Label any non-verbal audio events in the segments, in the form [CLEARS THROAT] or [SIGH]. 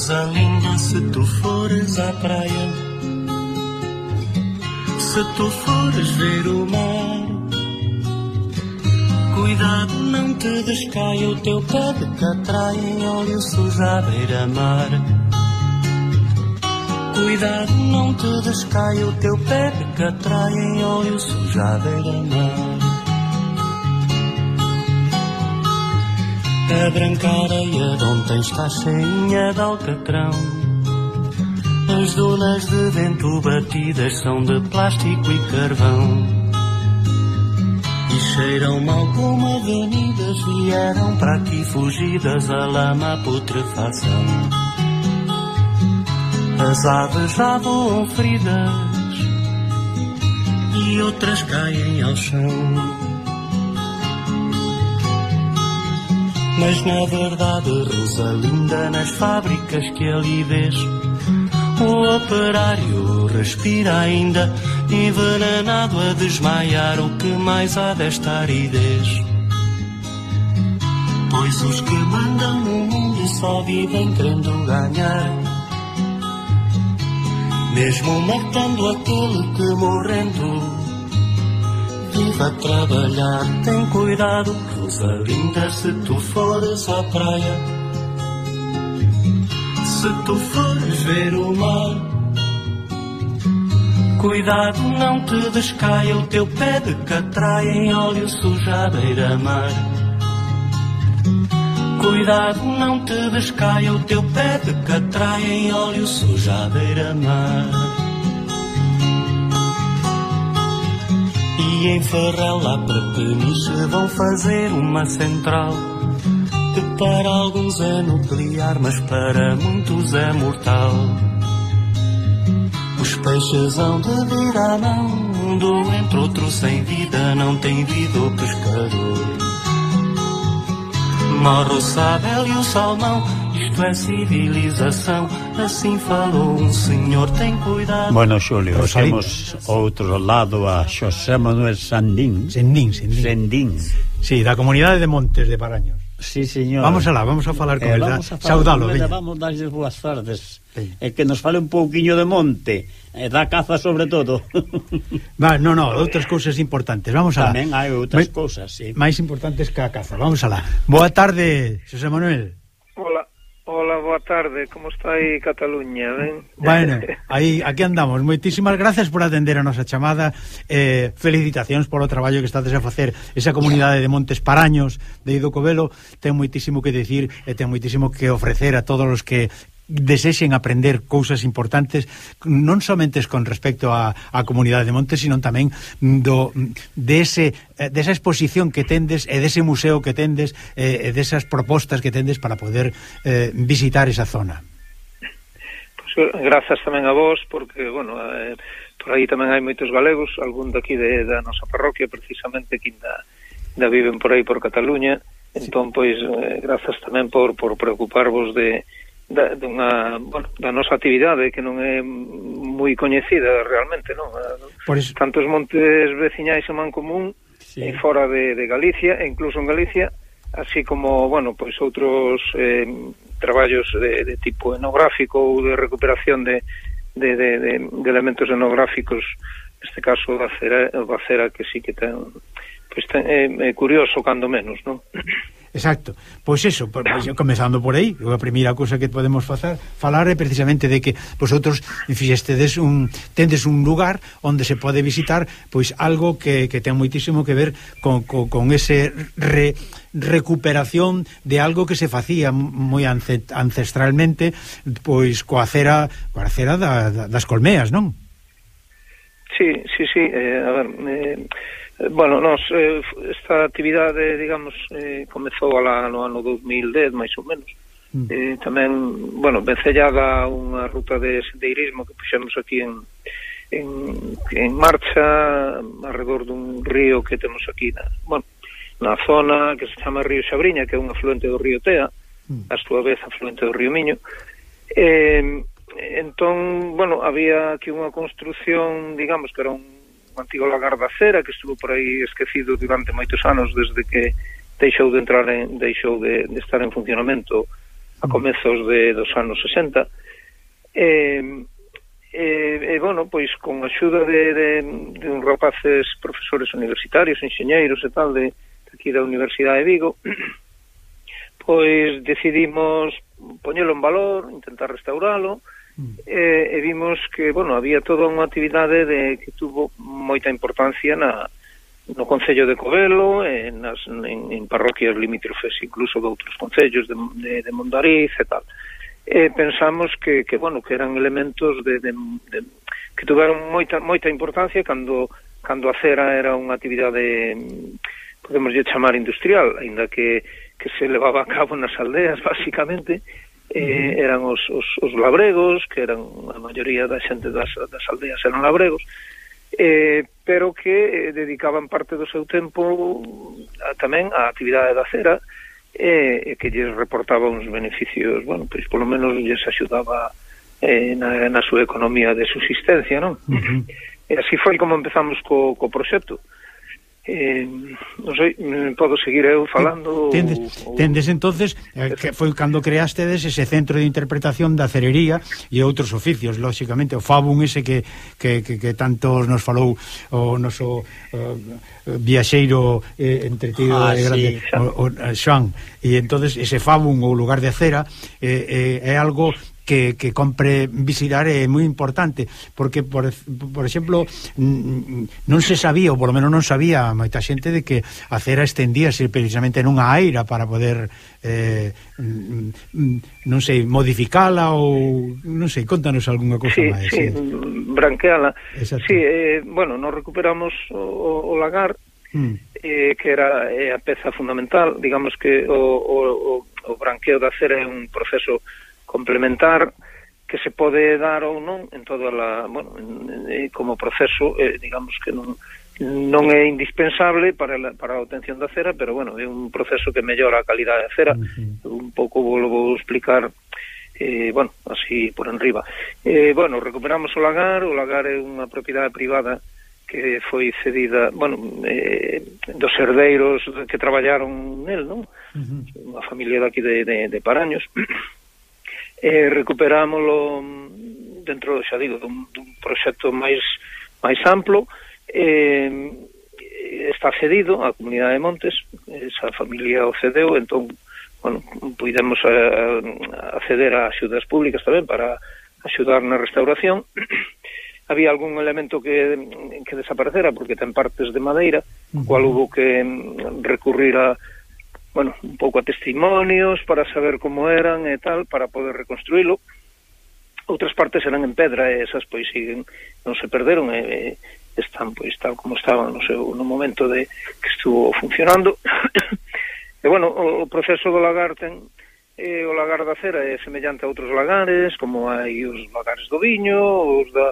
Rosalinda, se tu fores à praia, se tu fores ver o mar, cuidado, não te descaia o teu pé de catraia em óleo sujo à beira-mar. Cuidado, não te descaia o teu pé de catraia em óleo sujo à beira-mar. A branca areia de ontem está cheinha de alcatrão. As dunas de vento batidas são de plástico e carvão. E cheiram mal como avenidas, vieram para aqui fugidas a lama putrefação. As aves já voam feridas e outras caem ao chão. Mas na verdade, Rosalinda, nas fábricas que ali vês, o operário respira ainda, envenenado a desmaiar. O que mais há desta aridez? Pois os que mandam no mundo só vivem querendo ganhar. Mesmo matando aquele que morrendo vive a trabalhar. Tem cuidado, Rosalinda, se tu fores à praia. Se tu fores ver o mar. Cuidado, não te descaia o teu pé de catraia em óleo sujo à beira-mar. Cuidado, não te descaia o teu pé de catraia em óleo sujo à beira-mar. E em Ferrela para Peniche vão fazer uma central Que para alguns é nuclear, mas para muitos é mortal. Os peixes hão de vir à mão Do entre outro sem vida, não tem vida o pescador. Morre o sabel e o salmão isto é civilização Assim falou un senhor, ten cuidado Bueno, Xulio, temos outro lado a Xosé Manuel Sandín Sendín, Sendín Sendín Sí, da comunidade de Montes de Paraños Sí, señor. Vamos alá, vamos a falar con eh, ela. Saudalo, veña. Vamos darlle boas tardes. Sí. E eh, que nos fale un pouquiño de monte, e eh, da caza sobre todo. Va, no, no, outras cousas importantes. Vamos alá. Tamén hai outras cousas, sí. Máis importantes que a caza. Vamos alá. Boa tarde, José Manuel. Hola boa tarde, como está aí Cataluña, ben? Bueno, [LAUGHS] aí, aquí andamos, moitísimas gracias por atender a nosa chamada, eh, felicitacións polo traballo que estades a facer esa comunidade de Montes Paraños, de Ido Covelo, ten moitísimo que decir e ten moitísimo que ofrecer a todos os que desexen aprender cousas importantes non somente con respecto á, á comunidade de Montes, sino tamén do dese de eh, desa exposición que tendes e dese museo que tendes eh, e desas propostas que tendes para poder eh, visitar esa zona. Pues, eh, grazas tamén a vos porque, bueno, eh, por aí tamén hai moitos galegos, algún daqui de, da nosa parroquia precisamente que ainda, inda viven por aí por Cataluña, entón pois eh, grazas tamén por por preocuparvos de da, dunha, bueno, da nosa actividade que non é moi coñecida realmente, non? Por iso... Tantos montes veciñais en Mancomún sí. e fora de, de Galicia, e incluso en Galicia, así como, bueno, pois outros eh, traballos de, de tipo etnográfico ou de recuperación de, de, de, de, de elementos etnográficos, neste caso da cera, da cera que sí que ten, pois ten, é, é curioso cando menos, non? Exacto. Pois eso, pois, comezando por aí, a primeira cousa que podemos facer, falar é precisamente de que vosotros fixestedes un tendes un lugar onde se pode visitar pois algo que, que ten moitísimo que ver con, con, con ese re, recuperación de algo que se facía moi ancestralmente pois coa cera, coa cera da, das colmeas, non? Sí, sí, sí, eh, a ver, eh Bueno, nos, eh, esta actividade, digamos, eh, comezou alá no ano 2010, máis ou menos. Mm. Eh, tamén, bueno, vencellada unha ruta de sendeirismo que puxemos aquí en, en, en marcha alrededor dun río que temos aquí na, bueno, na zona que se chama Río Xabriña, que é un afluente do río Tea, mm. a súa vez afluente do río Miño. Eh, entón, bueno, había aquí unha construción, digamos, que era un antigo Lagarda Cera, que estuvo por aí esquecido durante moitos anos desde que deixou de entrar en, deixou de, de estar en funcionamento a mm. comezos de, dos anos 60 e, e, e bueno, pois con a xuda de, de, de un rapaces profesores universitarios, enxeñeiros e tal de, de aquí da Universidade de Vigo [CLEARS THROAT] pois decidimos poñelo en valor, intentar restauralo mm. e, e vimos que, bueno, había toda unha actividade de que tuvo moita importancia na no Concello de Covelo, en, as, en, en parroquias limítrofes incluso de outros concellos de, de, de Mondariz e tal. E pensamos que, que bueno, que eran elementos de, de, de que tuveron moita moita importancia cando cando a cera era unha actividade podemos chamar industrial, aínda que que se levaba a cabo nas aldeas, [LAUGHS] basicamente, eh, eran os, os, os labregos, que eran a maioría da xente das, das aldeas eran labregos, eh, pero que eh, dedicaban parte do seu tempo a, tamén á actividade da cera, eh, e eh, que lles reportaba uns beneficios, bueno, pois polo menos lles axudaba eh, na, na súa economía de subsistencia, non? Uh -huh. E así foi como empezamos co, co proxecto. Uh eh, non sei, mm, podo seguir eu falando tendes, ou, tendes entonces eh, que foi cando creastedes ese centro de interpretación da cerería e outros oficios, lóxicamente o Fabun ese que, que, que, que tanto nos falou o noso uh, viaxeiro eh, entretido ah, grande sí, o, o, Xoan e entonces ese Fabun ou lugar de cera eh, eh, é algo que, que compre visitar é moi importante porque por, por exemplo non se sabía ou polo menos non sabía moita xente de que a cera extendíase precisamente nunha aira para poder eh, non sei, modificala ou non sei, contanos algunha cousa sí, máis sí, sí. branqueala sí, eh, bueno, nos recuperamos o, o lagar mm. eh, que era eh, a peza fundamental digamos que o, o, o branqueo da cera é un proceso complementar que se pode dar ou non en toda a, bueno, en, en, como proceso, eh, digamos que non non é indispensable para la, para a obtención da cera, pero bueno, é un proceso que mellora a calidad da cera. Uh -huh. Un pouco volvo a explicar eh, bueno, así por enriba. Eh, bueno, recuperamos o lagar, o lagar é unha propiedade privada que foi cedida, bueno, eh, dos herdeiros que traballaron nel, non? Uh -huh. Unha familia daqui de, de, de Paraños e recuperámolo mm, dentro, xa digo, dun, dun proxecto máis máis amplo eh, está cedido á Comunidade de Montes esa familia o cedeu entón, bueno, puidemos eh, acceder a, a axudas públicas tamén para axudar na restauración [CLEARS THROAT] había algún elemento que, que desaparecera porque ten partes de madeira uh -huh. cual hubo que mm, recurrir a bueno, un pouco a testimonios para saber como eran e tal, para poder reconstruílo. Outras partes eran en pedra e esas pois siguen, non se perderon e, e están pois tal como estaban no seu no momento de que estuvo funcionando. [COUGHS] e bueno, o, o proceso do lagar ten eh, o lagar da cera é semellante a outros lagares, como hai os lagares do viño, os da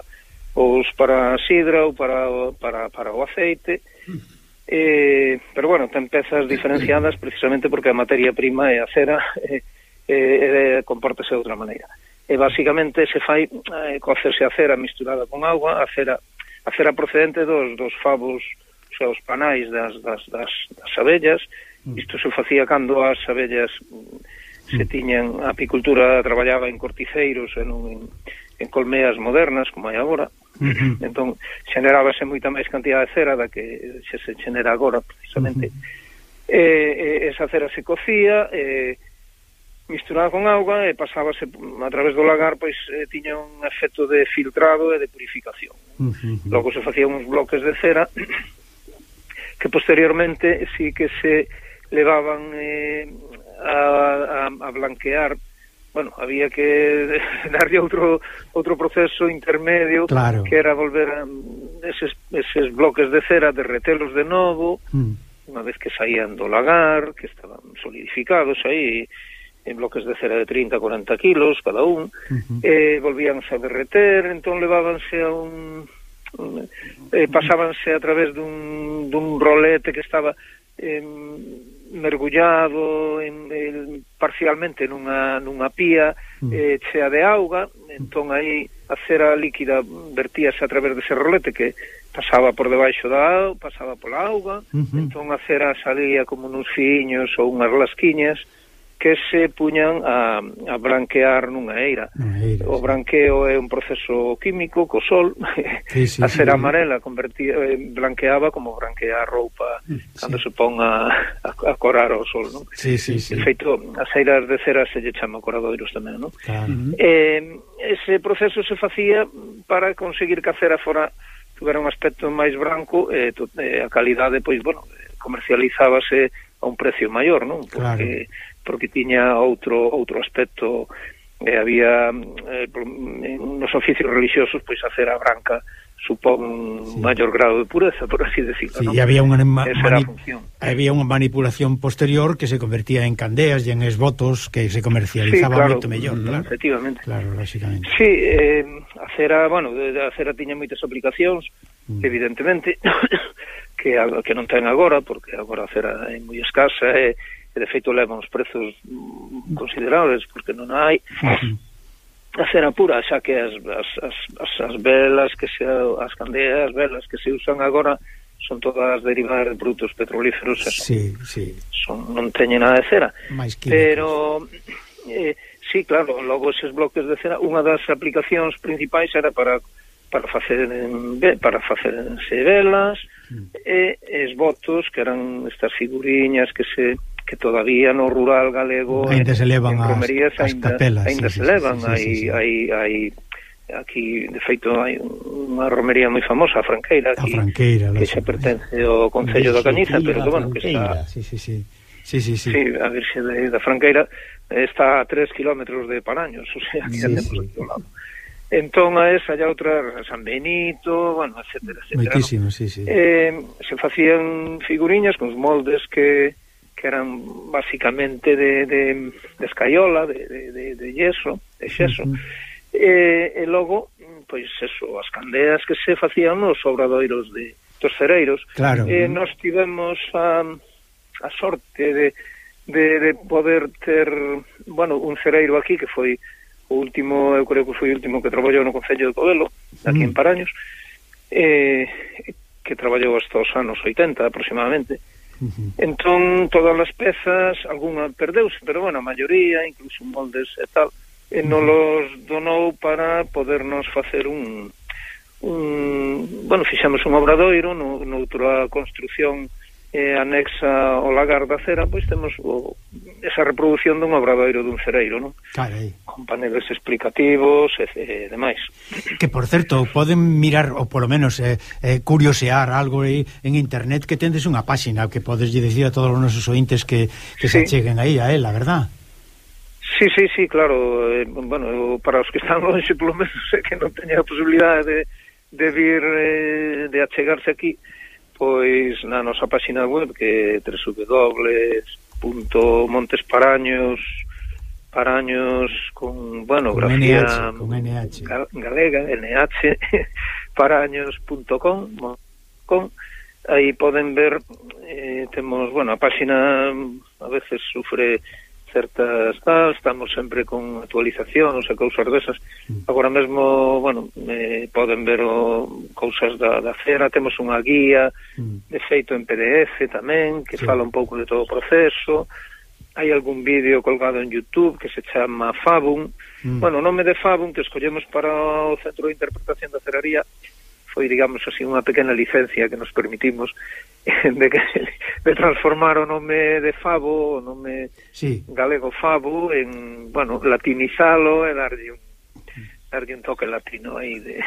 os para a sidra ou para, para, para o aceite, hmm eh, pero bueno, ten pezas diferenciadas precisamente porque a materia prima é a cera e eh, eh, compórtese de outra maneira. E basicamente se fai eh, cocerse a cera misturada con agua, a cera, a cera procedente dos, dos favos, o sea, os panais das, das, das, das abellas, mm. isto se facía cando as abellas mm, se mm. tiñan, a apicultura traballaba en corticeiros e non en, en colmeas modernas, como hai agora, Uh -huh. Entón, xenerábase moita máis cantidad de cera da que se, se xenera agora, precisamente. Uh -huh. eh, eh, esa cera se cocía, eh, misturada con auga e pasábase a través do lagar pois eh, tiña un efecto de filtrado e de purificación. Uh -huh. Logo se facían uns bloques de cera que posteriormente sí que se levaban eh, a, a, a blanquear bueno, había que [LAUGHS] darlle outro outro proceso intermedio claro. que era volver a mm, eses, eses bloques de cera, derretelos de novo, mm. unha vez que saían do lagar, que estaban solidificados aí, en bloques de cera de 30, 40 kilos cada un, uh -huh. eh, volvíanse a derreter, entón levábanse a un... un eh, pasábanse a través dun, dun rolete que estaba... Eh, mergullado en, en, parcialmente nunha, nunha pía mm. eh, chea de auga, entón aí a cera líquida vertíase a través dese rolete que pasaba por debaixo da pasaba pola auga, uh -huh. entón a cera salía como uns fiños ou unhas lasquiñas, que se puñan a, a branquear nunha eira. eira o branqueo é un proceso químico co sol, sí, sí, [LAUGHS] a cera sí, amarela convertía, eh, branqueaba como branquear roupa sí. cando se pon a, a, a corar ao sol. Non? Sí, sí, sí. De feito, as eiras de cera se lle chama coradoiros tamén. Non? Claro. Eh, ese proceso se facía para conseguir que a cera fora tuvera un aspecto máis branco eh, e eh, a calidade, pois, bueno, eh, comercializábase a un precio maior, non? Porque claro. porque tiña outro outro aspecto eh, había eh, nos oficios religiosos pois a cera branca supón un sí. maior grado de pureza, por así decirlo. Sí, ¿no? había unha había unha manipulación posterior que se convertía en candeas e en esvotos que se comercializaba sí, claro, moito mellor, claro. Efectivamente. Claro, lógicamente. Sí, eh, a cera, bueno, a cera tiña moitas aplicacións, mm. evidentemente, [COUGHS] que, que non ten agora, porque agora a cera é moi escasa, e, e de feito leva uns prezos considerables, porque non hai, a cera pura, xa que as, as, as, as, as velas que se, as candeas, as velas que se usan agora, son todas derivadas de produtos petrolíferos, xa, sí, sí. Son, non teñen nada de cera. Pero, eh, sí, claro, logo eses bloques de cera, unha das aplicacións principais era para para facer para facerse velas mm. e esbotos que eran estas figuriñas que se que todavía no rural galego ainda se levan en romerías as, as ainda, capelas, ainda sí, se sí, levan sí, sí, hai, sí, sí. hai, hai aquí de feito hai unha romería moi famosa, a Franqueira, aquí, a Franqueira que xa pertence ao Concello da Caniza, pero que bueno, que está sí, sí, sí. Sí, sí, sí. sí, a Virxe da Franqueira está a 3 km de Paraños, o sea, que sí, andemos sí. aquí ao lado. Entón a esa e a outra San Benito, bueno, etc. etcétera. Moitísimo, no? sí, sí. Eh, se facían figuriñas con os moldes que, que eran basicamente de, de, de escaiola, de, de, de, de yeso, de xeso. Uh -huh. eh, e logo, pois eso, as candeas que se facían nos obradoiros de dos cereiros. Claro. Eh. Nos tivemos a, a sorte de, de, de poder ter, bueno, un cereiro aquí que foi o último, eu creo que foi o último que traballou no Concello de Codelo, aquí en mm. Paraños, eh, que traballou hasta os anos 80 aproximadamente. Uh -huh. Entón, todas as pezas, algunha perdeuse, pero bueno, a maioría, incluso moldes e tal, e non los donou para podernos facer un, un bueno, fixamos un obradoiro no, noutra construción e anexa o lagar da cera, pois temos o, esa reproducción dun obradoiro dun cereiro, non? Carai. Con paneles explicativos e, e demais. Que, por certo, poden mirar, ou polo menos eh, eh, curiosear algo aí en internet, que tendes unha páxina que podes dicir a todos os nosos ointes que, que sí. se cheguen aí a ela, verdad? Sí, sí, sí, claro. Eh, bueno, para os que están longe, polo menos, eh, que non teñen a posibilidade de, de vir, eh, de achegarse aquí, Pois na nosa páxina web que é www.montesparaños paraños con, bueno, con grafía NH, con NH. galega, NH [LAUGHS] paraños.com con aí poden ver eh, temos, bueno, a páxina a veces sufre certas tal, estamos sempre con actualizacións e cousas desas. Mm. Agora mesmo, bueno, eh, poden ver o, cousas da, da cera, temos unha guía mm. de feito en PDF tamén, que sí. fala un pouco de todo o proceso, hai algún vídeo colgado en Youtube que se chama Fabum, mm. bueno, o nome de Fabum que escollemos para o Centro de Interpretación da Ceraría foi, digamos así, unha pequena licencia que nos permitimos eh, de, que, de transformar o nome de Fabo, o nome sí. galego Fabo, en, bueno, latinizalo e darlle un darlle un toque latino aí de...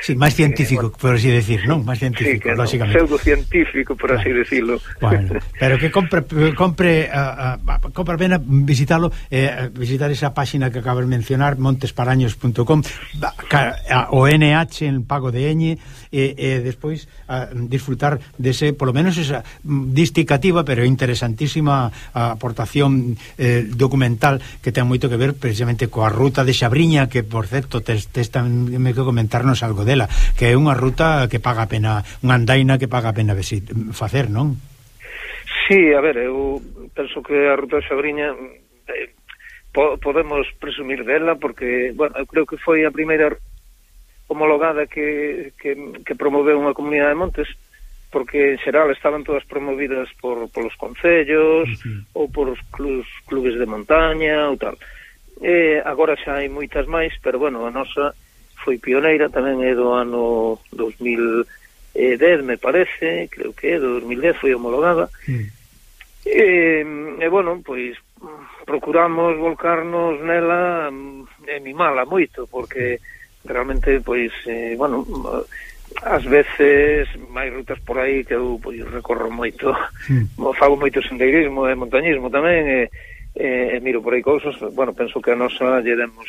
Sí, máis [LAUGHS] eh, científico, eh, por así decir, non? Máis científico, sí, no, lógicamente. Pseudocientífico, por así decirlo. Bueno, pero que compre, compre, uh, uh, compre pena visitarlo, eh, visitar esa páxina que acabas de mencionar, montesparaños.com, o NH en pago de ñ, e, eh, eh, despois uh, disfrutar dese, polo menos esa mm, disticativa, pero interesantísima aportación eh, documental que ten moito que ver precisamente coa ruta de Xabriña, que por certo certo, tes, tes tamén que comentarnos algo dela, que é unha ruta que paga pena, unha andaina que paga pena visit, facer, non? Sí, a ver, eu penso que a ruta de Sabriña eh, po, podemos presumir dela porque, bueno, eu creo que foi a primeira homologada que, que, que promoveu unha comunidade de montes porque en xeral estaban todas promovidas por, polos concellos concellos -huh. ou por os clubs, clubes de montaña ou tal. Uh Eh, agora xa hai moitas máis, pero bueno, a nosa foi pioneira, tamén é do ano 2010, me parece, creo que é, do 2010 foi homologada. Mm. Eh, e bueno, pois procuramos volcarnos nela mm, e mimala moito, porque realmente, pois, eh, bueno, ás veces máis rutas por aí que eu pois, recorro moito, mm. [LAUGHS] fago moito sendeirismo e montañismo tamén, e eh, eh, miro por aí cousas, bueno, penso que a nosa lle demos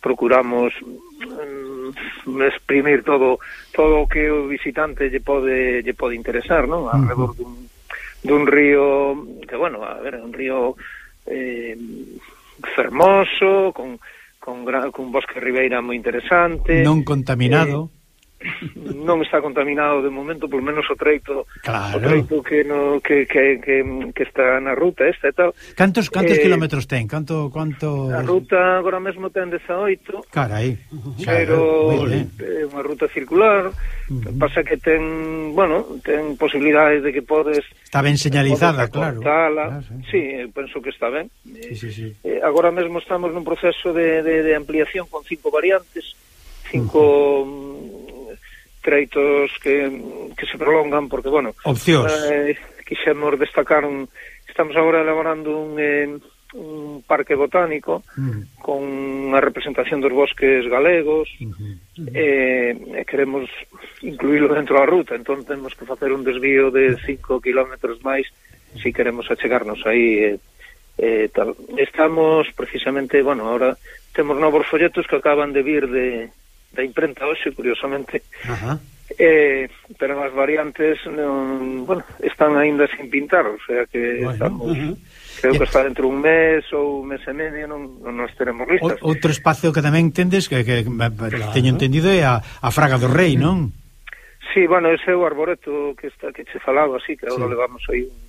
procuramos mm, exprimir todo todo o que o visitante lle pode lle pode interesar, non? Alredor uh -huh. dun dun río que bueno, a ver, un río eh, fermoso, con con, gran, con bosque ribeira moi interesante. Non contaminado. Eh, non está contaminado de momento, polo menos o treito, claro. o treito que, no, que, que, que, que está na ruta esta e tal. Cantos cantos eh, kilómetros ten? Canto canto A ruta agora mesmo ten 18. Carai. Pero eh. é unha ruta circular, uh -huh. pasa que ten, bueno, ten posibilidades de que podes Está ben señalizada, claro. Claro, ah, sí. sí, eh, penso que está ben. Sí, sí, sí. Eh, eh, agora mesmo estamos nun proceso de, de, de ampliación con cinco variantes, cinco uh -huh mm, treitos que, que se prolongan, porque, bueno... Opcións. Eh, quixemos destacar un... Estamos agora elaborando un... Eh, un parque botánico mm. con unha representación dos bosques galegos mm -hmm. Eh, e queremos incluílo dentro da ruta entón temos que facer un desvío de 5 kilómetros máis se si queremos achegarnos aí eh, eh, tal. estamos precisamente bueno, ahora temos novos folletos que acaban de vir de da imprenta hoxe, curiosamente, Ajá. Eh, pero as variantes non, bueno, están aínda sin pintar, o sea que bueno, estamos, uh -huh. creo que está dentro un mes ou un mes e medio non, non nos teremos listas. O, outro espacio que tamén entendes, que, que claro. teño entendido é a, a Fraga do Rei, non? Sí, bueno, ese é o arboreto que está que che falaba, así que agora sí. levamos aí un,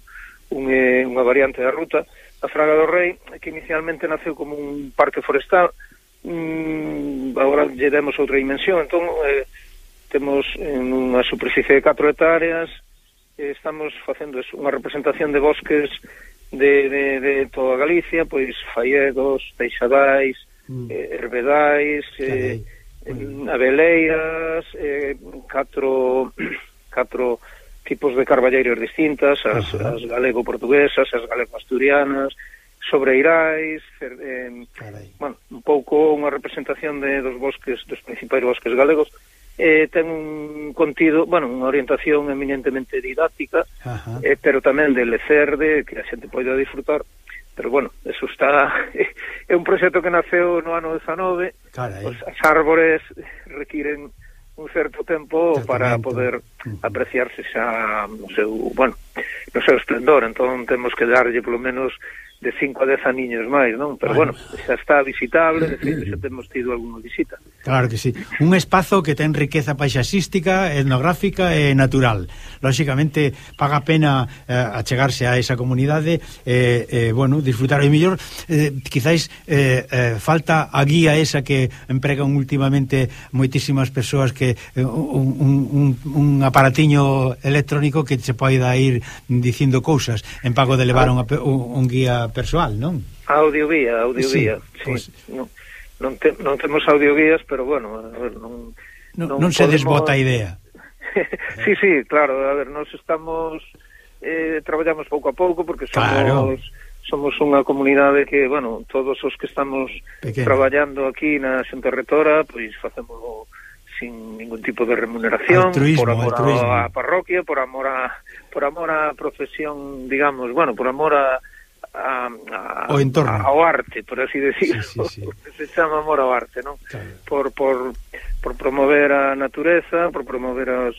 un, eh, unha variante da ruta, a Fraga do Rei, que inicialmente naceu como un parque forestal, uh mm, agora lle demos outra dimensión entón eh, temos en unha superficie de 4 hectáreas eh, estamos facendo eso, unha representación de bosques de, de, de toda Galicia pois faiedos, teixadais mm. eh, herbedais eh, mm. abeleiras eh, catro [CLEARS THROAT] catro tipos de carballeiros distintas, as, as galego-portuguesas, as galego-asturianas, sobreirais, eh, bueno, un pouco unha representación de dos bosques, dos principais bosques galegos, eh, ten un contido, bueno, unha orientación eminentemente didáctica, eh, pero tamén de lecer, de que a xente poida disfrutar, pero bueno, eso está... [LAUGHS] é un proxecto que naceu no ano 19, os, Pues, as árbores requiren un certo tempo para poder apreciarse xa no seu, bueno, no seu esplendor, entón temos que darlle polo menos de 5 a 10 aniños máis, non? Pero bueno, bueno xa está visitable, de [COUGHS] feito xa temos tido algunha visita. Claro que sí. Un espazo que ten riqueza paisaxística, etnográfica e natural. Lóxicamente, paga pena eh, achegarse a esa comunidade e, eh, eh, bueno, disfrutar. E mellor, eh, quizáis, eh, eh, falta a guía esa que empregan últimamente moitísimas persoas que eh, un, un, un, un aparatiño electrónico que se poida ir dicindo cousas en pago de levar un, un guía persoal, non? Audiovía, audiovía, sí. sí. Pois- pues... Non, non, te, non temos audioguías, pero bueno, a ver, non... Non, non, non se podemos... desbota a idea. [LAUGHS] sí, sí, claro, a ver, nós estamos... Eh, traballamos pouco a pouco porque somos... Claro somos unha comunidade que, bueno, todos os que estamos Pequena. traballando aquí na Xente Retora, pois facemos sin ningún tipo de remuneración altruismo, por amor altruismo. a parroquia, por amor a por amor á profesión, digamos, bueno, por amor a a, a, o entorno. ao arte, por así decirlo. Sí, sí, sí. [LAUGHS] Se chama amor ao arte, non? Claro. Por, por, por promover a natureza, por promover os,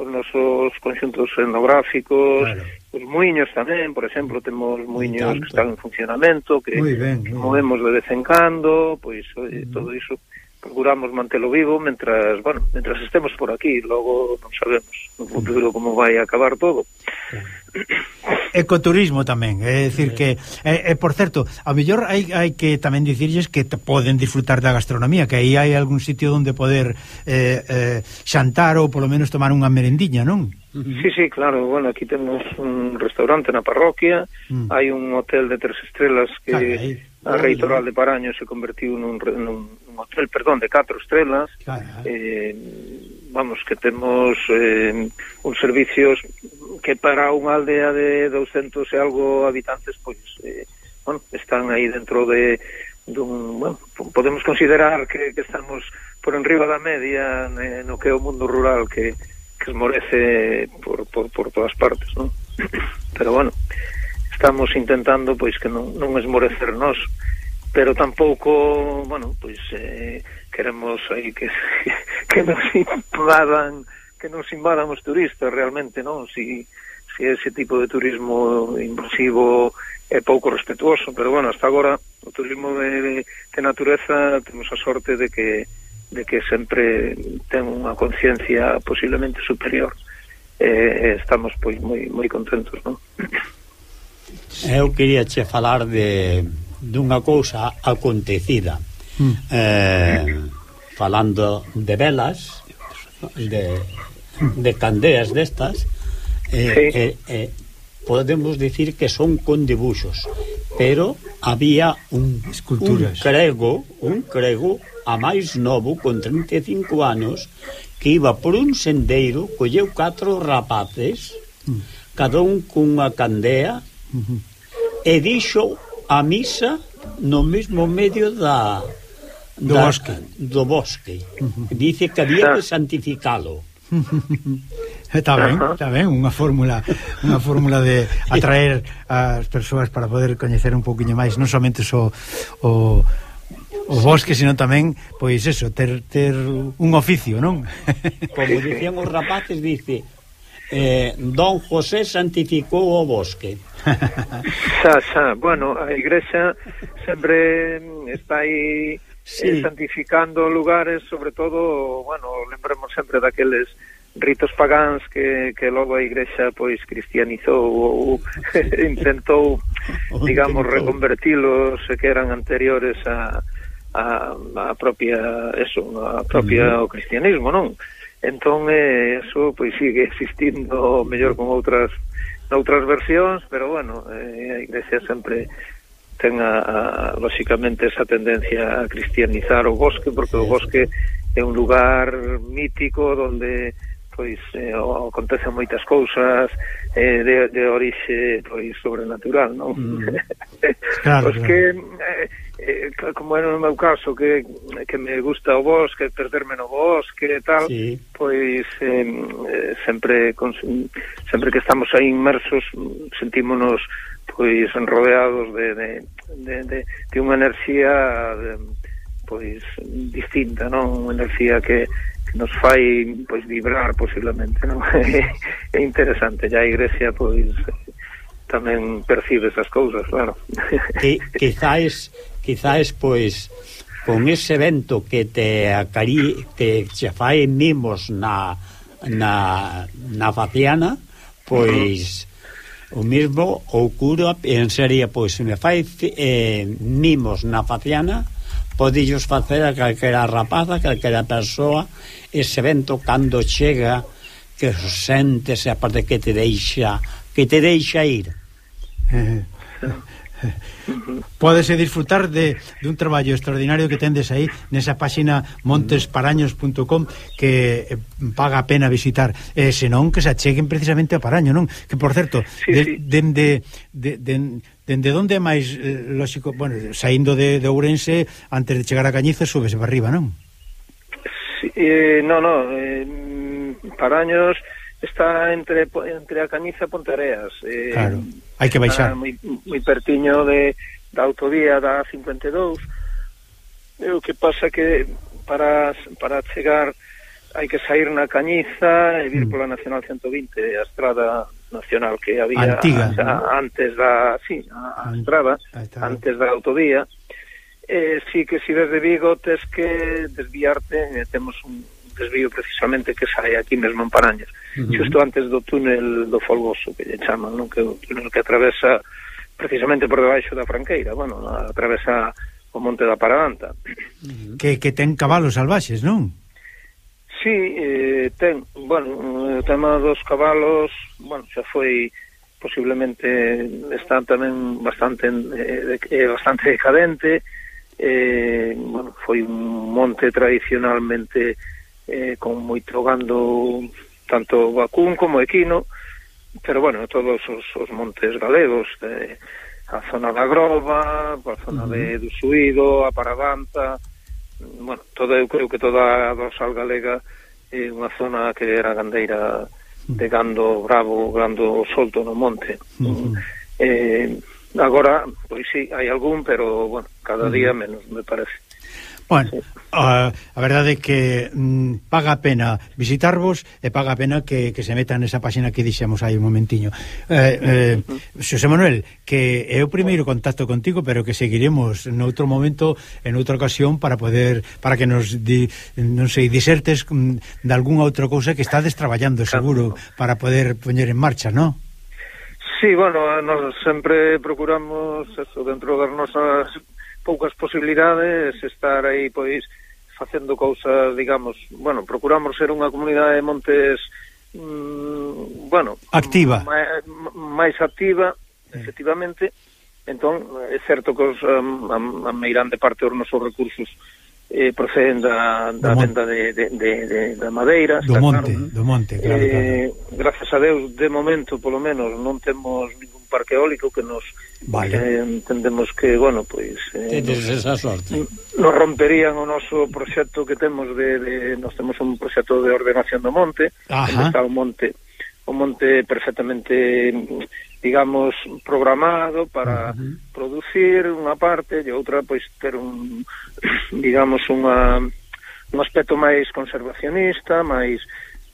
os nosos conxuntos etnográficos, claro. os muiños tamén, por exemplo, temos muiños que están en funcionamento, que muy ben, muy movemos de vez en cando, pois mm. todo iso procuramos mantelo vivo mentras, bueno, mentras estemos por aquí, logo non sabemos no futuro como vai acabar todo. Claro ecoturismo tamén, é dicir que é, é por certo, a mellor hai, hai que tamén dicirlles que te poden disfrutar da gastronomía, que aí hai algún sitio onde poder eh, eh, xantar ou polo menos tomar unha merendiña, non? Sí, sí, claro, bueno, aquí temos un restaurante na parroquia, mm. hai un hotel de tres estrelas que ah, Carai, a Reitoral de Paraño se convertiu nun, nun, nun hotel, perdón, de catro estrelas, Carai. eh, vamos, que temos eh, uns servicios que para unha aldea de 200 e algo habitantes pois eh, bueno, están aí dentro de dun, bueno, podemos considerar que, que estamos por enriba da media eh, no que é o mundo rural que, que esmorece por, por, por todas partes non? [COUGHS] pero bueno estamos intentando pois que non, non esmorecer nós pero tampouco bueno, pois eh, queremos aí que, [LAUGHS] que nos invadan que nos invadan os turistas realmente, non? Si, si ese tipo de turismo invasivo é pouco respetuoso, pero bueno, hasta agora o turismo de, de natureza temos a sorte de que de que sempre ten unha conciencia posiblemente superior. Eh, estamos pois moi moi contentos, non? Eu quería che falar de dunha cousa acontecida. Mm. Eh, falando de velas, de [COUGHS] de candeas destas eh, sí. eh, eh, podemos decir que son con dibuxos pero había un, Esculturas. un crego un crego a máis novo con 35 anos que iba por un sendeiro colleu catro rapaces mm. cada un cunha candea mm -hmm. e dixo a misa no mesmo medio da, da do bosque do bosque uh -huh. dice que había que ah. santificalo [LAUGHS] Eh, está ben, está ben, unha fórmula, unha fórmula de [LAUGHS] atraer as persoas para poder coñecer un pouquiño máis, non somente so, o, o bosque, sino tamén pois eso, ter ter un oficio, non? [LAUGHS] Como dicían os rapaces, dice eh, Don José santificou o bosque. xa, xa, bueno, a igrexa sempre está aí sí. eh, santificando lugares, sobre todo, bueno, lembremos sempre daqueles ritos pagáns que, que logo a igrexa pois cristianizou ou [LAUGHS] intentou [LAUGHS] digamos reconvertilos que eran anteriores a, a, a propia eso, a propia o cristianismo, non? Entón eh, eso pois sigue existindo mellor con outras outras versións, pero bueno, eh, a igrexa sempre ten a, a, lóxicamente esa tendencia a cristianizar o bosque porque o bosque é un lugar mítico donde pois eh, acontecen moitas cousas eh, de, de orixe pois sobrenatural, non? Mm. [LAUGHS] claro, pois que eh, eh, como é no meu caso que, que me gusta o bosque, perderme no bosque e tal, sí. pois eh, eh sempre con, sempre que estamos aí inmersos sentímonos pois rodeados de, de, de, de, de unha enerxía de, pois distinta, non? Unha enerxía que, que nos fai pois vibrar posiblemente, non? é [LAUGHS] interesante, ya a Igrexa pois tamén percibe esas cousas, claro. [LAUGHS] Que, quizáis, quizáis pois con ese vento que te acari, que che fai mimos na na, na faciana, pois o mismo ou cura pensaría, pois se me fai eh, mimos na faciana podillos facer a calquera rapaza, a calquera persoa ese evento cando chega que sentes a parte que te deixa que te deixa ir. Eh, Pódese eh, disfrutar de de un traballo extraordinario que tendes aí nesa páxina montesparaños.com que eh, paga a pena visitar, eh, senón que se acheguen precisamente a Paraño, non? Que por certo, sí, de, sí. dende de, de, dende onde é máis eh, lógico, bueno, saindo de, de Ourense antes de chegar a Cañiza subese para arriba, non? Sí, eh, no, no, eh, Paraños está entre entre a Cañiza e Ponteareas. Eh, claro Hai que baixar. Ah, moi, moi pertiño de, da autovía da 52. E o que pasa que para, para chegar hai que sair na Cañiza e vir mm. pola Nacional 120, a estrada nacional que había Antiga, a, ¿no? antes da sí, a, a estrada, antes da autovía. Eh, sí que si desde Vigo tes que desviarte, eh, temos un desvío precisamente que sai aquí mesmo en Parañas, uh -huh. xusto antes do túnel do Folgoso, que lle chaman, non? que é o túnel que atravesa precisamente por debaixo da Franqueira, bueno, atravesa o Monte da Paradanta. Que, que ten cabalos salvaxes, non? Sí, eh, ten, bueno, o tema dos cabalos, bueno, xa foi posiblemente está tamén bastante eh, eh bastante decadente eh, bueno, foi un monte tradicionalmente eh, con moito gando tanto vacún como equino, pero bueno, todos os, os montes galegos, eh, a zona da Groba, a zona uh -huh. de do a Paradanta, bueno, toda, eu creo que toda a dorsal galega é eh, unha zona que era gandeira de gando bravo, gando solto no monte. Uh -huh. eh, agora, pois sí, hai algún, pero bueno, cada uh -huh. día menos, me parece. Bueno, sí. a, a verdade é que mm, paga a pena visitarvos e paga a pena que, que se metan nesa páxina que dixemos aí un momentiño. Eh, eh, Xosé Manuel, que é o primeiro contacto contigo, pero que seguiremos noutro momento, en outra ocasión para poder para que nos di, non sei, disertes mm, de algunha outra cousa que estades traballando seguro para poder poñer en marcha, non? Sí, bueno, nós sempre procuramos eso dentro das nosas poucas posibilidades estar aí pois facendo cousas, digamos, bueno, procuramos ser unha comunidade de montes mm, bueno, activa. Máis, máis activa, efectivamente. Entón, é certo que os um, a, a meirande parte dos nosos recursos eh, proceden da, da venda de, de, de, de, da madeira do monte, claro. do monte claro, eh, claro. gracias a Deus, de momento polo menos non temos ningún parque eólico que nos Vale. Eh, entendemos que, bueno, pois... Eh, Tedes esa sorte. Nos romperían o noso proxecto que temos de, de... Nos temos un proxecto de ordenación do monte, Ajá. está o monte o monte perfectamente, digamos, programado para uh -huh. producir unha parte e outra, pois, ter un, [CLEARS THROAT] digamos, unha, un aspecto máis conservacionista, máis,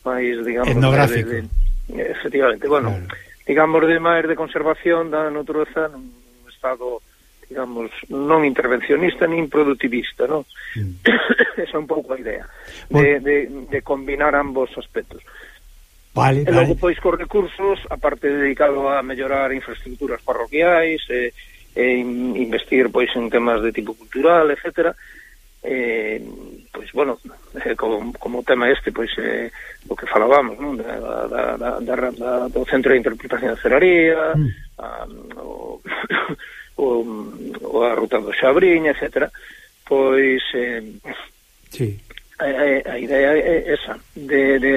máis digamos... Etnográfico. De, de, efectivamente, bueno... Claro digamos, de máis de conservación da natureza nun estado, digamos, non intervencionista nin productivista, non? Mm. [COUGHS] Esa é un pouco a idea, de, de, de combinar ambos aspectos. Vale, e logo, vale. pois, cos recursos, aparte dedicado a mellorar infraestructuras parroquiais, eh, e investir pois en temas de tipo cultural, etcétera, eh, pois, bueno, eh, como, como tema este, pois, eh, o que falábamos, non? Da, da, da, da, da, do Centro de Interpretación da Ceraría, mm. a, o, o, o, a Ruta do Xabriña, etc. Pois, eh, sí. a, a idea é esa, de, de,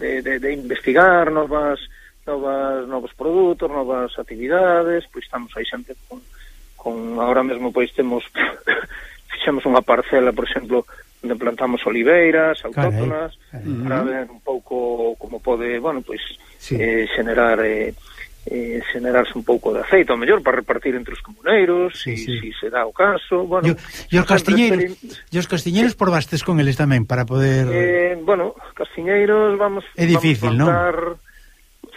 de, de, de investigar novas novas novos produtos, novas actividades, pois estamos aí sempre con, con agora mesmo pois temos fixemos unha parcela, por exemplo, onde plantamos oliveiras autóctonas carai, para ver un pouco como pode, bueno, pois sí. eh, generar eh, eh, generarse un pouco de aceite, ao mellor para repartir entre os comuneiros, sí, si, sí. si se dá o caso, bueno. E os castiñeiros, e os castiñeiros por bastes con eles tamén para poder Eh, bueno, castiñeiros vamos É difícil, vamos plantar, non?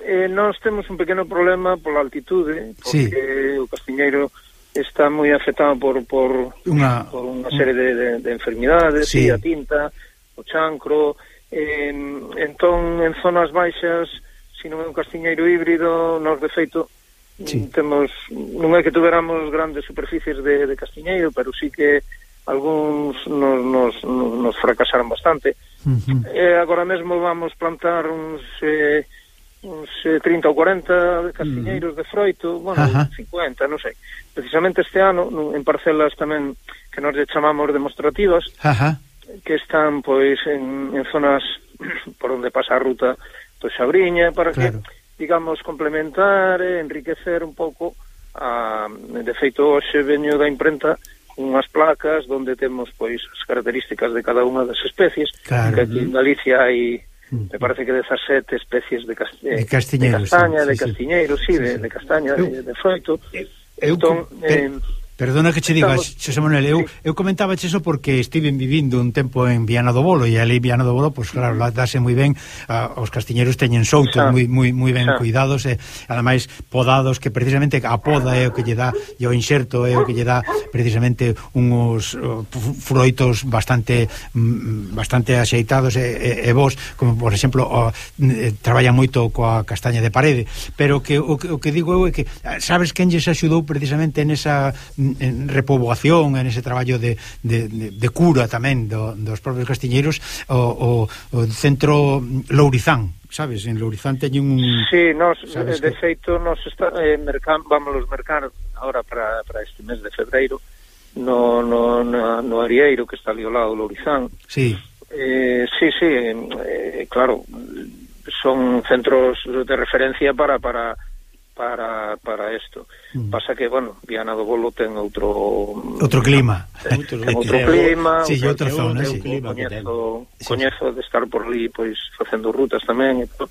Eh, nós temos un pequeno problema pola altitude, porque sí. o castiñeiro está moi afectado por por unha, por unha serie de, de, de enfermidades, sí. a tinta, o chancro, eh, entón en zonas baixas, se non é un castiñeiro híbrido, nos de feito sí. temos non é que tuveramos grandes superficies de, de castiñeiro, pero sí que algúns nos, nos, nos fracasaron bastante. Uh -huh. eh, agora mesmo vamos plantar uns eh, uns eh, 30 ou 40 castiñeiros mm. de froito, bueno, Ajá. 50, non sei. Precisamente este ano, en parcelas tamén que nos chamamos demostrativas, Ajá. que están pois en, en zonas [CLEARS THROAT] por onde pasa a ruta do Xabriña, para claro. que, digamos, complementar, e enriquecer un pouco a, de feito, hoxe veño da imprenta unhas placas onde temos pois as características de cada unha das especies, claro. que aquí en Galicia hai me parece que 17 especies de, cast... Eh, de castiñeiro, de castaña, sí, de castiñeiro, sí, sí, sí, de, sí. de castaña, eu, de froito. Eu, entón, eu, eh, Perdona que che diga, Xosé Manuel, eu, eu comentaba iso porque estiven vivindo un tempo en Viana do Bolo e ali Viana do Bolo, pois pues, claro, dase moi ben, uh, os castiñeiros teñen soutos moi moi moi ben xa. cuidados e ademais podados que precisamente a poda é o que lle dá e o inxerto é o que lle dá precisamente uns uh, froitos bastante mm, bastante axeitados e, e, e vos, como por exemplo, uh, eh, traballa moito coa castaña de parede, pero que o, o que digo eu é que sabes quen lles axudou precisamente nesa en repoboación en ese traballo de, de, de, de cura tamén do, dos propios castiñeiros o, o, o centro Lourizán sabes, en Lourizán teñen un... Sí, nos, de de feito, nos está, eh, mercan, vamos mercar ahora para, para este mes de febreiro no, no, no, no Arieiro que está ali ao lado, Lourizán. Sí. Eh, sí, sí, eh, claro, son centros de referencia para, para para, para esto. Mm. Pasa que, bueno, Viana do Bolo ten outro... Outro clima. Ten, outro, ten outro clima. Sí, outra zona, si. sí. Clima coñezo, coñezo de estar por ali, pois, facendo rutas tamén e todo.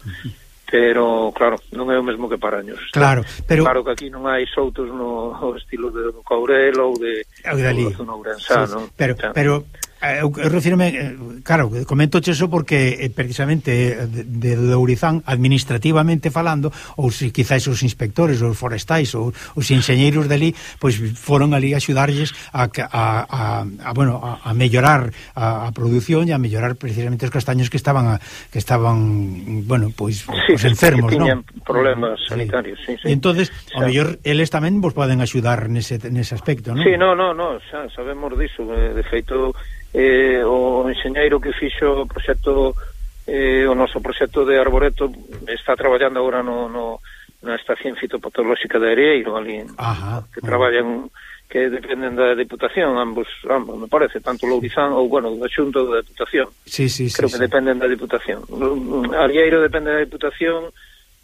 Pero, claro, non é o mesmo que Paraños. Claro, pero... Claro que aquí non hai soutos no estilo de Courel ou de... Ou de ali. Ourensá, sí, sí. Non? Pero, o sea, pero Eh, eu, eu refirme, eh, claro, comento eso porque eh, precisamente de, de Dourizán administrativamente falando, ou se quizáis os inspectores, os forestais, ou os enxeñeiros dali, pois foron ali a axudarlles a, a, a, a bueno, a, a mellorar a, a produción e a mellorar precisamente os castaños que estaban a, que estaban, bueno, pois sí, pois os enfermos, non? problemas sanitarios, sí, sí. E Entonces, xa. ao mellor eles tamén vos poden axudar nese nese aspecto, non? Sí, no, no, no, xa sabemos diso, de feito eh, o enxeñeiro que fixo o proxecto eh, o noso proxecto de Arboreto está traballando agora no, no, na estación fitopatolóxica de Areiro ali, Ajá. que traballan que dependen da Diputación ambos, ambos me parece, tanto Lourizán ou, bueno, da xunto da Diputación sí, sí, sí, creo sí, que sí. dependen da Diputación Arieiro depende da Diputación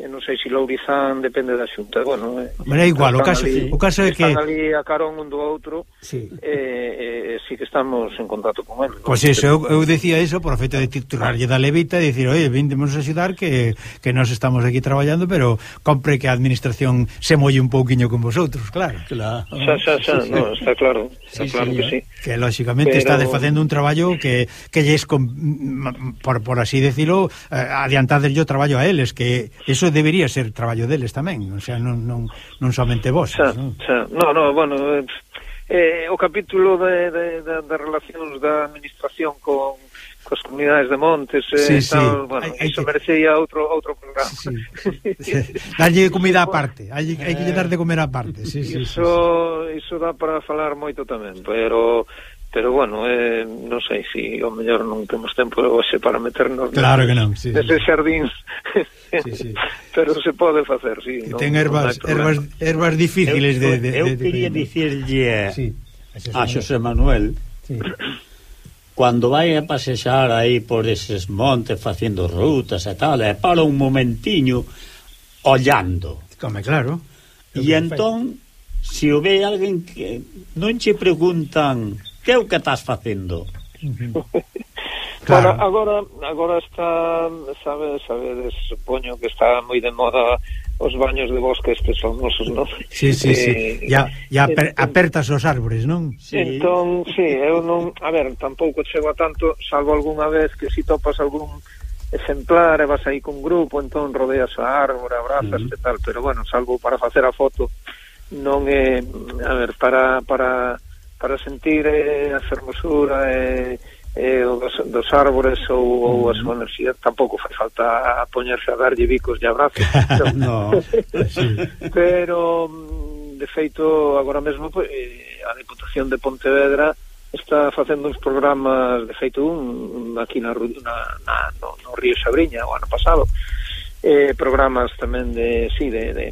e non sei se Lourizán depende da xunta. Bueno, eh, pero é igual, o caso, ali, o caso é que... Están ali a carón un do outro, sí. eh, eh, sí si que estamos en contacto con ele. Pois pues eso, eu, eu decía eso por feito de titularlle da levita e dicir, oi, vindemos a axudar que, que nos estamos aquí traballando, pero compre que a administración se molle un pouquiño con vosotros, claro. claro. Xa, xa, xa, sí, no, está claro, está sí, claro sí, que sí. Que lóxicamente pero... está desfacendo un traballo que, que lles, por, por así decirlo, eh, adiantades yo traballo a eles, que eso debería ser traballo deles tamén, o sea, non, non, non somente vos. Xa, non? xa. No, no, bueno, eh, eh, o capítulo de, de, de, de relacións da administración con, cos comunidades de montes eh, sí, sí. tal, bueno, hay, hay iso que... merecía outro outro programa. Sí, sí. [LAUGHS] Dalle comida aparte, hai, hai que lle dar de comer aparte. Sí, sí, iso, sí, sí. iso dá para falar moito tamén, pero pero bueno, eh, non sei se si, o mellor non temos tempo hoxe para meternos claro que non, sí, nese sí. xardín [LAUGHS] sí, sí. pero se pode facer sí, que non, ten herbas, non herbas, herbas difíciles eu, de, de, eu de, de, quería dicirlle sí, a Xosé Manuel sí. cando vai a pasexar aí por eses montes facendo rutas e tal, e para un momentiño ollando come claro e entón se si o ve alguén que non che preguntan que é o que estás facendo? [LAUGHS] Claro. Bueno, agora agora está, sabe, sabedes, supoño que está moi de moda os baños de bosque estes famosos, non? Sí, sí, sí. Eh, ya, ya aper, entón, apertas os árbores, non? Sí. Entón, sí, eu non, a ver, tampouco chego a tanto, salvo algunha vez que si topas algún exemplar e vas aí con grupo, entón rodeas a árbore, abrazas uh -huh. e tal, pero bueno, salvo para facer a foto, non é, a ver, para para para sentir eh, a fermosura e eh, eh, dos, dos árbores ou, ou a súa enerxía tampouco fai falta poñerse a darlle bicos e abrazos. [LAUGHS] Entón, no, sí. pero mm, de feito agora mesmo pues, eh, a Diputación de Pontevedra está facendo uns programas de feito un aquí na, na, na no, no Río Sabriña o ano pasado eh, programas tamén de, sí, de, de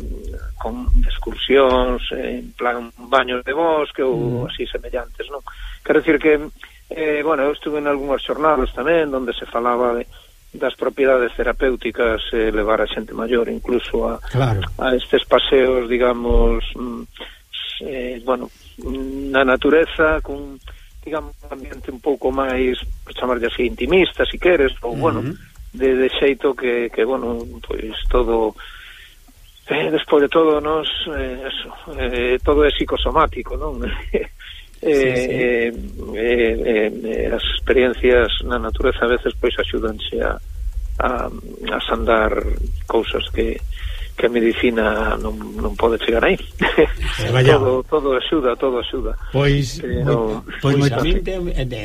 con excursións, eh, en plan baños de bosque ou mm. así semellantes, non? Quero dicir que, eh, bueno, eu estuve en algúns xornadas tamén onde se falaba de, das propiedades terapéuticas eh, levar a xente maior incluso a, claro. a estes paseos, digamos, mm, eh, bueno, na natureza, cun digamos, un ambiente un pouco máis, chamarlle así, intimista, si queres, ou, uh -huh. bueno, de, de xeito que, que bueno, pois todo eh, despois de todo nos eh, eso, eh, todo é psicosomático, non? [LAUGHS] Eh, sí, sí. Eh, eh, eh, eh, as experiencias na natureza a veces pois axudanse a, a, a sandar cousas que, que a medicina non, non pode chegar aí. [LAUGHS] Todo, todo axuda, todo axuda. Pois, Pero, pois, pois a mí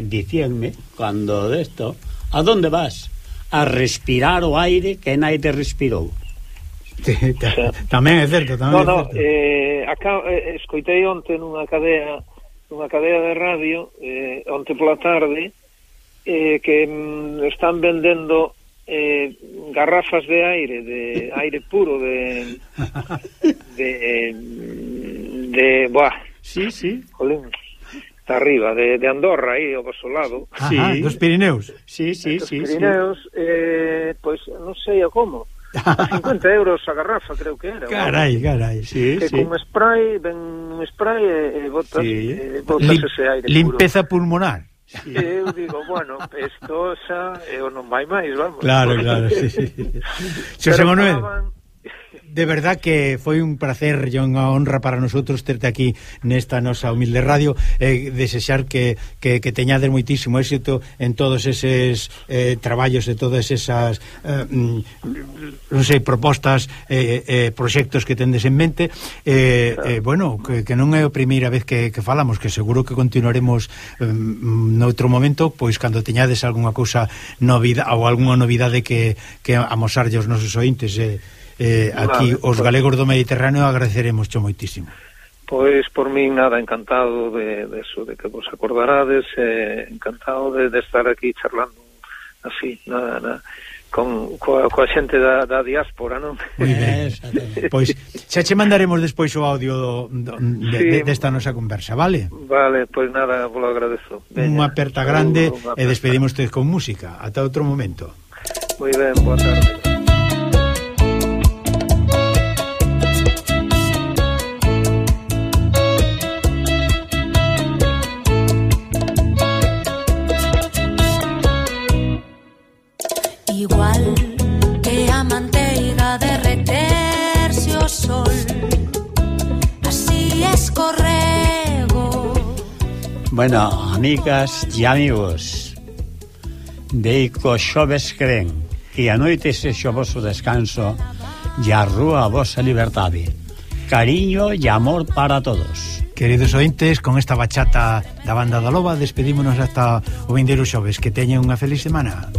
dicíanme, cando desto, a donde vas? a respirar o aire que Naide respirou. [LAUGHS] Sí, tamén é certo, tamén no, no, é certo. Eh, acá, eh, escoitei onte nunha cadea nunha cadea de radio eh, onte pola tarde eh, que mm, están vendendo eh, garrafas de aire de [LAUGHS] aire puro de de de, de buah. Sí, sí. Jolín está arriba de, de Andorra aí ao vosso lado. Ajá, sí. dos Pirineus. Sí, sí, dos sí. Dos Pirineus, sí. eh, pois non sei a como. [LAUGHS] 50 euros a garrafa, creo que era. Carai, carai, sí, que sí. con spray, ven un spray e, e botas, sí. e botas Lim, ese aire Limpeza puro. pulmonar. Sí. E eu digo, bueno, pestosa, eu non vai máis, vamos. Claro, claro, sí, sí. [LAUGHS] Xosé Manuel... Estaban, de verdad que foi un placer e unha honra para nosotros terte aquí nesta nosa humilde radio. Eh, desexar que, que, que teñades moitísimo éxito en todos eses eh, traballos e todas esas eh, mm, non sei, propostas eh, eh, proxectos que tendes en mente. Eh, eh, bueno, que, que non é a primeira vez que, que falamos, que seguro que continuaremos eh, noutro momento pois cando teñades algunha cousa novida ou algunha novidade que, que amosarlle aos nosos ointes eh, eh, aquí vale, os galegos do Mediterráneo agradeceremos cho moitísimo. Pois por min nada, encantado de, de eso, de que vos acordarades, eh, encantado de, de estar aquí charlando así, nada, nada con coa, coa xente da, da diáspora, non? Ben. [LAUGHS] pois xa che mandaremos despois o audio do, do, de, sí. desta de nosa conversa, vale? Vale, pois nada, vos agradezo. Unha aperta grande unha aperta. e despedimos con música. Ata outro momento. Moi ben, boa tarde. igual que a manteiga de o sol. Así escorrego. Bueno, amigas e amigos, deico xoves creen que a noite se vosso descanso e a rúa a vosa libertade. Cariño e amor para todos. Queridos ointes, con esta bachata da banda da Loba despedímonos hasta o vindeiro xoves. Que teñen unha feliz semana.